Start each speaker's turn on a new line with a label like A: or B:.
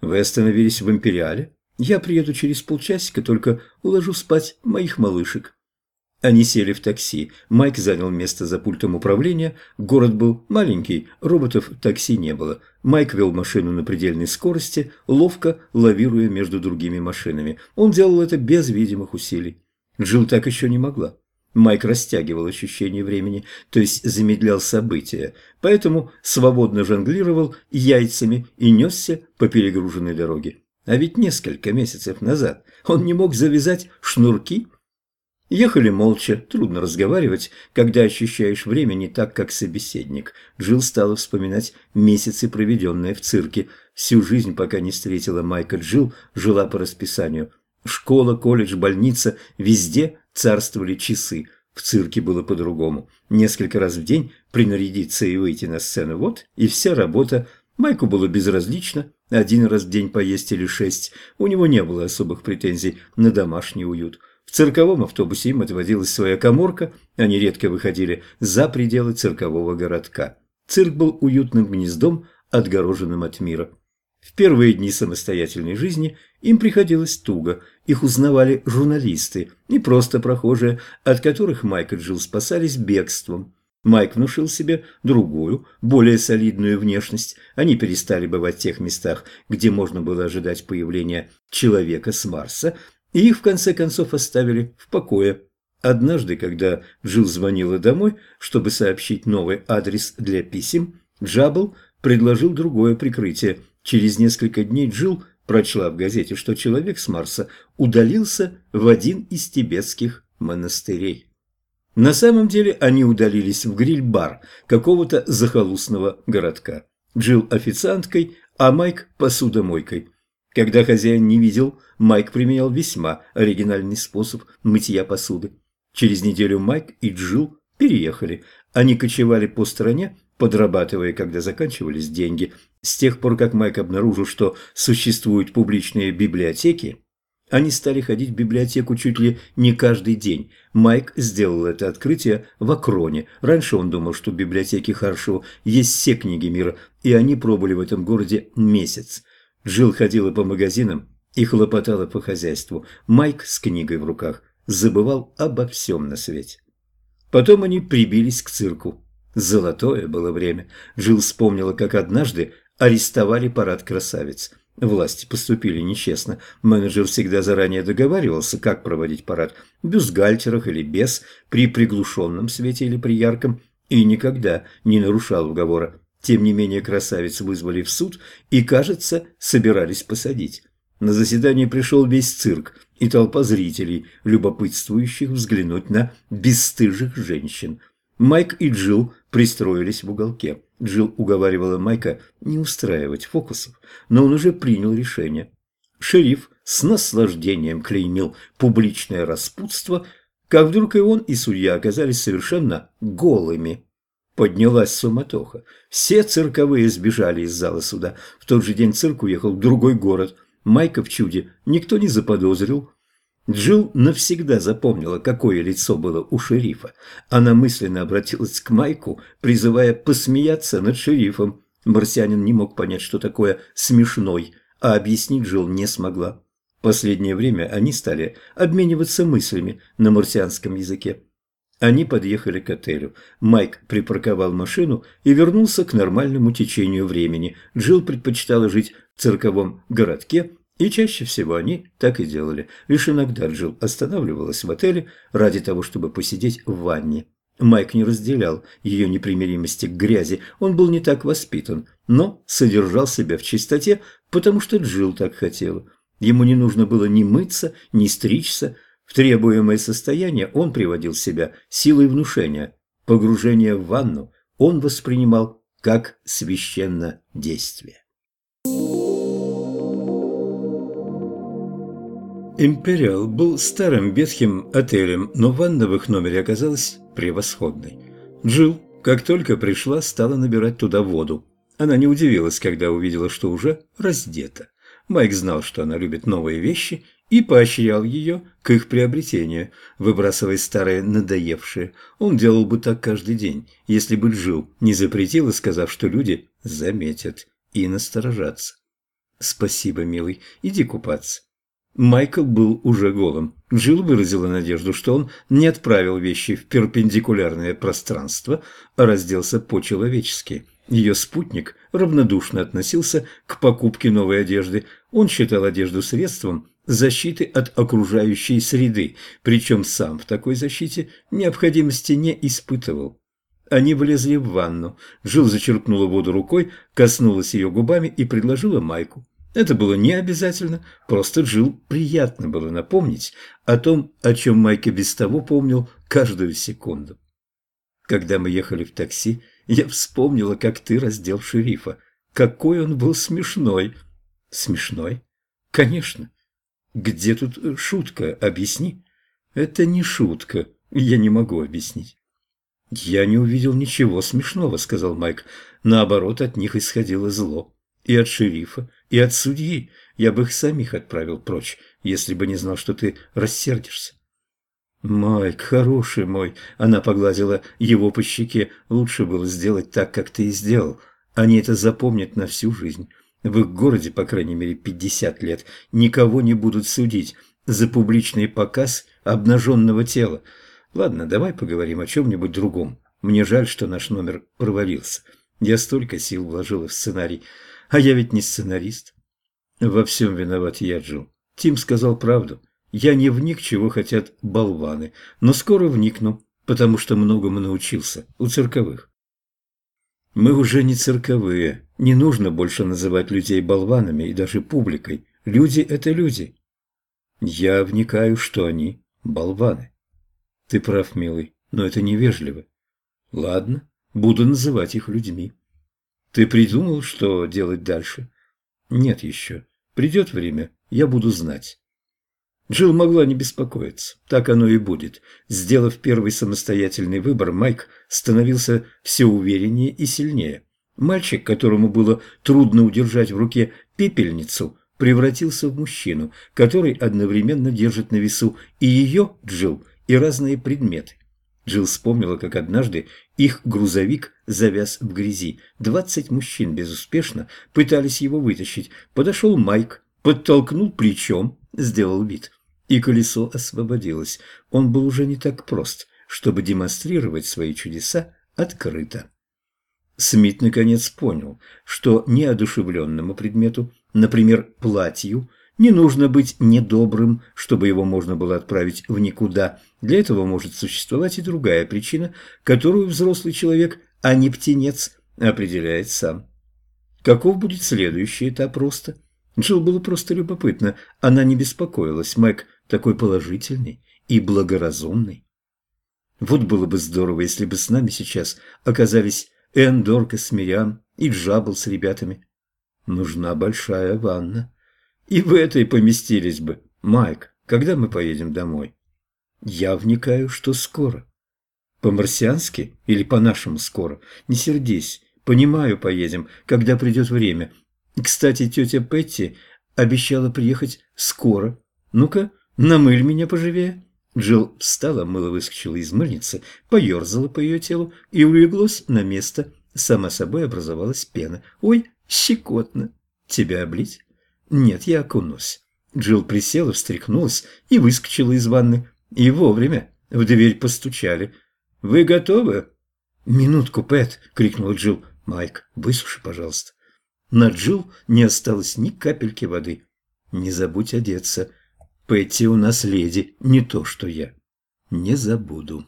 A: Вы остановились в Империале? Я приеду через полчасика, только уложу спать моих малышек. Они сели в такси. Майк занял место за пультом управления. Город был маленький, роботов в такси не было. Майк вел машину на предельной скорости, ловко лавируя между другими машинами. Он делал это без видимых усилий. Джилл так еще не могла. Майк растягивал ощущение времени, то есть замедлял события, поэтому свободно жонглировал яйцами и несся по перегруженной дороге. А ведь несколько месяцев назад он не мог завязать шнурки – Ехали молча, трудно разговаривать, когда ощущаешь время не так, как собеседник. Джилл стала вспоминать месяцы, проведенные в цирке. Всю жизнь, пока не встретила Майка Джилл, жила по расписанию. Школа, колледж, больница – везде царствовали часы. В цирке было по-другому. Несколько раз в день принарядиться и выйти на сцену – вот и вся работа. Майку было безразлично, один раз в день поесть или шесть. У него не было особых претензий на домашний уют. В цирковом автобусе им отводилась своя коморка, они редко выходили за пределы циркового городка. Цирк был уютным гнездом, отгороженным от мира. В первые дни самостоятельной жизни им приходилось туго, их узнавали журналисты, не просто прохожие, от которых Майк и Джилл спасались бегством. Майк внушил себе другую, более солидную внешность. Они перестали бывать в тех местах, где можно было ожидать появления человека с Марса, и их в конце концов оставили в покое. Однажды, когда Джилл звонила домой, чтобы сообщить новый адрес для писем, Джабл предложил другое прикрытие. Через несколько дней Джилл прочла в газете, что человек с Марса удалился в один из тибетских монастырей. На самом деле они удалились в гриль-бар какого-то захолустного городка. Джилл официанткой, а Майк посудомойкой. Когда хозяин не видел, Майк применял весьма оригинальный способ мытья посуды. Через неделю Майк и Джилл переехали. Они кочевали по стране, подрабатывая, когда заканчивались деньги. С тех пор, как Майк обнаружил, что существуют публичные библиотеки, они стали ходить в библиотеку чуть ли не каждый день. Майк сделал это открытие в Акроне. Раньше он думал, что в библиотеке Харшоу есть все книги мира, и они пробыли в этом городе месяц. Джилл ходила по магазинам и хлопотала по хозяйству. Майк с книгой в руках забывал обо всем на свете. Потом они прибились к цирку. Золотое было время. Джилл вспомнила, как однажды арестовали парад красавиц. Власти поступили нечестно. Менеджер всегда заранее договаривался, как проводить парад, в бюстгальтерах или без, при приглушенном свете или при ярком, и никогда не нарушал уговора. Тем не менее, красавиц вызвали в суд и, кажется, собирались посадить. На заседание пришел весь цирк и толпа зрителей, любопытствующих взглянуть на бесстыжих женщин. Майк и Джилл пристроились в уголке. Джилл уговаривала Майка не устраивать фокусов, но он уже принял решение. Шериф с наслаждением клеймил публичное распутство, как вдруг и он, и судья оказались совершенно голыми. Поднялась суматоха. Все цирковые сбежали из зала суда. В тот же день цирк уехал в другой город. Майка в чуде никто не заподозрил. Джилл навсегда запомнила, какое лицо было у шерифа. Она мысленно обратилась к Майку, призывая посмеяться над шерифом. Марсианин не мог понять, что такое «смешной», а объяснить Джилл не смогла. Последнее время они стали обмениваться мыслями на марсианском языке. Они подъехали к отелю. Майк припарковал машину и вернулся к нормальному течению времени. Джилл предпочитала жить в цирковом городке, и чаще всего они так и делали. Лишь иногда Джилл останавливалась в отеле ради того, чтобы посидеть в ванне. Майк не разделял ее непримиримости к грязи, он был не так воспитан, но содержал себя в чистоте, потому что Джилл так хотела. Ему не нужно было ни мыться, ни стричься, в требуемое состояние он приводил себя силой внушения. Погружение в ванну он воспринимал как священное действие. Империал был старым ветхим отелем, но ванна в их номере оказалась превосходной. Джилл, как только пришла, стала набирать туда воду. Она не удивилась, когда увидела, что уже раздета. Майк знал, что она любит новые вещи и поощрял ее к их приобретению, выбрасывая старые надоевшие. Он делал бы так каждый день, если бы Джил не запретила, сказав, что люди заметят и насторожатся. «Спасибо, милый. Иди купаться». Майкл был уже голым. Джилл выразила надежду, что он не отправил вещи в перпендикулярное пространство, а разделся по-человечески. Ее спутник равнодушно относился к покупке новой одежды. Он считал одежду средством защиты от окружающей среды, причем сам в такой защите необходимости не испытывал. Они влезли в ванну. Джилл зачерпнула воду рукой, коснулась ее губами и предложила Майку. Это было не обязательно, просто Джилл приятно было напомнить о том, о чем Майк без того помнил каждую секунду. Когда мы ехали в такси, я вспомнила, как ты раздел шерифа. Какой он был смешной. Смешной? Конечно. Где тут шутка? Объясни. Это не шутка. Я не могу объяснить. «Я не увидел ничего смешного», — сказал Майк. «Наоборот, от них исходило зло. И от шерифа, и от судьи. Я бы их самих отправил прочь, если бы не знал, что ты рассердишься. «Майк, хороший мой!» Она погладила его по щеке. «Лучше было сделать так, как ты и сделал. Они это запомнят на всю жизнь. В их городе, по крайней мере, пятьдесят лет, никого не будут судить за публичный показ обнаженного тела. Ладно, давай поговорим о чем-нибудь другом. Мне жаль, что наш номер провалился. Я столько сил вложила в сценарий. А я ведь не сценарист. Во всем виноват я, Джо. Тим сказал правду. Я не вник, чего хотят болваны, но скоро вникну, потому что многому научился у цирковых. Мы уже не цирковые. Не нужно больше называть людей болванами и даже публикой. Люди – это люди. Я вникаю, что они – болваны. Ты прав, милый, но это невежливо. Ладно, буду называть их людьми. Ты придумал, что делать дальше? Нет еще. Придет время, я буду знать. Джилл могла не беспокоиться. Так оно и будет. Сделав первый самостоятельный выбор, Майк становился все увереннее и сильнее. Мальчик, которому было трудно удержать в руке пепельницу, превратился в мужчину, который одновременно держит на весу и ее, Джилл, и разные предметы. Джилл вспомнила, как однажды их грузовик завяз в грязи. Двадцать мужчин безуспешно пытались его вытащить. Подошел Майк, подтолкнул плечом, сделал вид. И колесо освободилось. Он был уже не так прост, чтобы демонстрировать свои чудеса открыто. Смит наконец понял, что неодушевленному предмету, например, платью, не нужно быть недобрым, чтобы его можно было отправить в никуда. Для этого может существовать и другая причина, которую взрослый человек, а не птенец, определяет сам. Каков будет следующий этап роста? Джилл было просто любопытно. Она не беспокоилась. Мэг такой положительный и благоразумный. Вот было бы здорово, если бы с нами сейчас оказались Энн, Доркас, Мириам и Джабл с ребятами. Нужна большая ванна. И в этой поместились бы. Майк, когда мы поедем домой? Я вникаю, что скоро. По-марсиански или по-нашему скоро? Не сердись. Понимаю, поедем, когда придет время. Кстати, тетя Петти обещала приехать скоро. Ну-ка, намыль меня поживее. Джилл встала, мыло выскочила из мыльницы, поерзала по ее телу и улеглась на место. Сама собой образовалась пена. Ой, щекотно. Тебя облить? Нет, я окунусь. Джилл присела, встряхнулась и выскочила из ванны. И вовремя в дверь постучали. «Вы готовы?» «Минутку, Пэт!» — крикнул Джилл. «Майк, высуши, пожалуйста». На Джилл не осталось ни капельки воды. «Не забудь одеться. Пэтти у нас леди, не то что я. Не забуду».